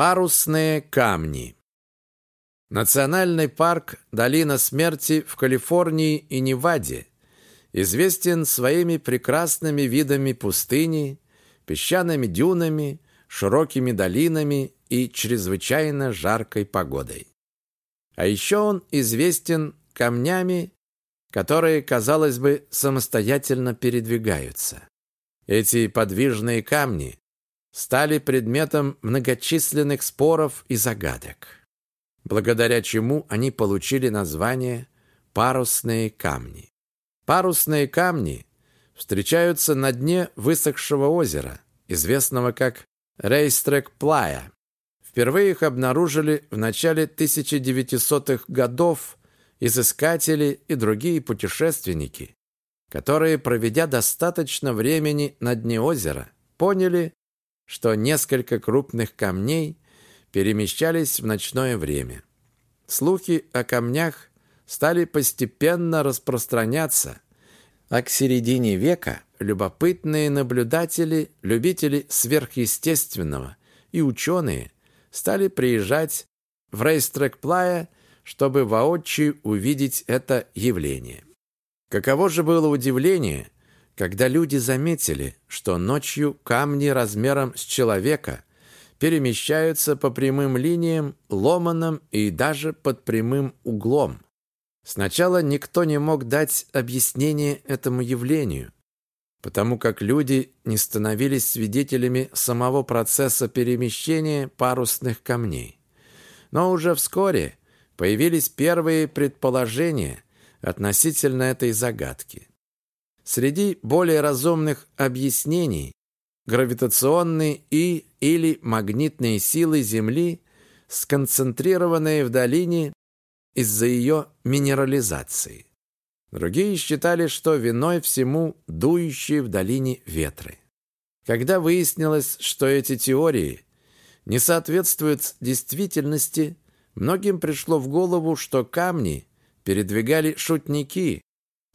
Парусные камни. Национальный парк «Долина смерти» в Калифорнии и Неваде известен своими прекрасными видами пустыни, песчаными дюнами, широкими долинами и чрезвычайно жаркой погодой. А еще он известен камнями, которые, казалось бы, самостоятельно передвигаются. Эти подвижные камни стали предметом многочисленных споров и загадок благодаря чему они получили название парусные камни. Парусные камни встречаются на дне высохшего озера, известного как Рейстрек-Плая. Впервые их обнаружили в начале 1900-х годов изыскатели и другие путешественники, которые, проведя достаточно времени на дне озера, поняли, что несколько крупных камней перемещались в ночное время. Слухи о камнях стали постепенно распространяться, а к середине века любопытные наблюдатели, любители сверхъестественного и ученые стали приезжать в Рейстрек-Плая, чтобы воочию увидеть это явление. Каково же было удивление, когда люди заметили, что ночью камни размером с человека перемещаются по прямым линиям, ломаным и даже под прямым углом. Сначала никто не мог дать объяснение этому явлению, потому как люди не становились свидетелями самого процесса перемещения парусных камней. Но уже вскоре появились первые предположения относительно этой загадки. Среди более разумных объяснений гравитационные и или магнитные силы Земли, сконцентрированные в долине из-за ее минерализации. Другие считали, что виной всему дующие в долине ветры. Когда выяснилось, что эти теории не соответствуют действительности, многим пришло в голову, что камни передвигали шутники,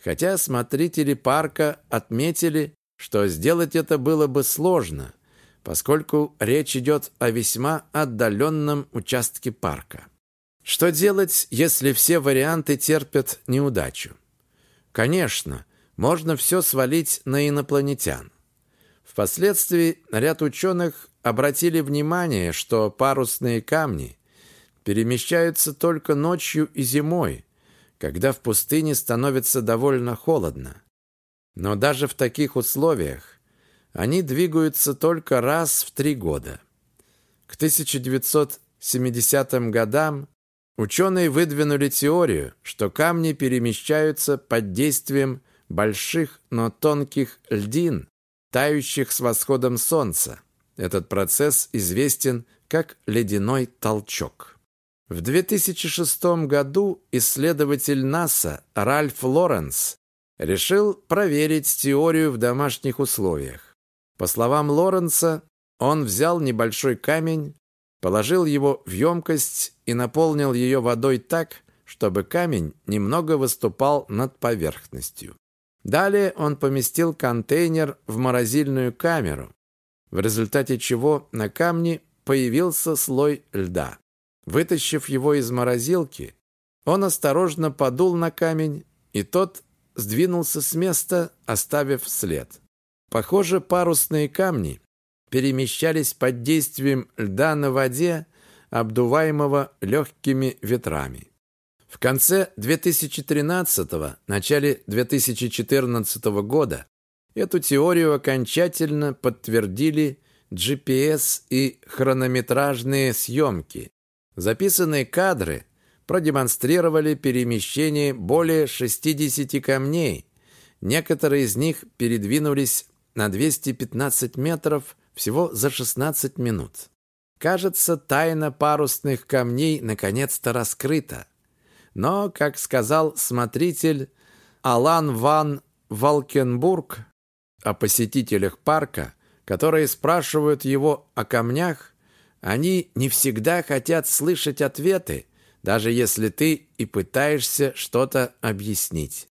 хотя смотрители парка отметили, что сделать это было бы сложно, поскольку речь идет о весьма отдаленном участке парка. Что делать, если все варианты терпят неудачу? Конечно, можно все свалить на инопланетян. Впоследствии ряд ученых обратили внимание, что парусные камни перемещаются только ночью и зимой, когда в пустыне становится довольно холодно. Но даже в таких условиях они двигаются только раз в три года. К 1970 годам ученые выдвинули теорию, что камни перемещаются под действием больших, но тонких льдин, тающих с восходом солнца. Этот процесс известен как ледяной толчок. В 2006 году исследователь НАСА Ральф Лоренс решил проверить теорию в домашних условиях. По словам Лоренца, он взял небольшой камень, положил его в емкость и наполнил ее водой так, чтобы камень немного выступал над поверхностью. Далее он поместил контейнер в морозильную камеру, в результате чего на камне появился слой льда. Вытащив его из морозилки, он осторожно подул на камень, и тот сдвинулся с места, оставив след. Похоже, парусные камни перемещались под действием льда на воде, обдуваемого легкими ветрами. В конце 2013 начале 2014 года эту теорию окончательно подтвердили GPS и хронометражные съемки. Записанные кадры продемонстрировали перемещение более 60 камней. Некоторые из них передвинулись на 215 метров всего за 16 минут. Кажется, тайна парусных камней наконец-то раскрыта. Но, как сказал смотритель Алан Ван Валкенбург о посетителях парка, которые спрашивают его о камнях, они не всегда хотят слышать ответы, даже если ты и пытаешься что-то объяснить.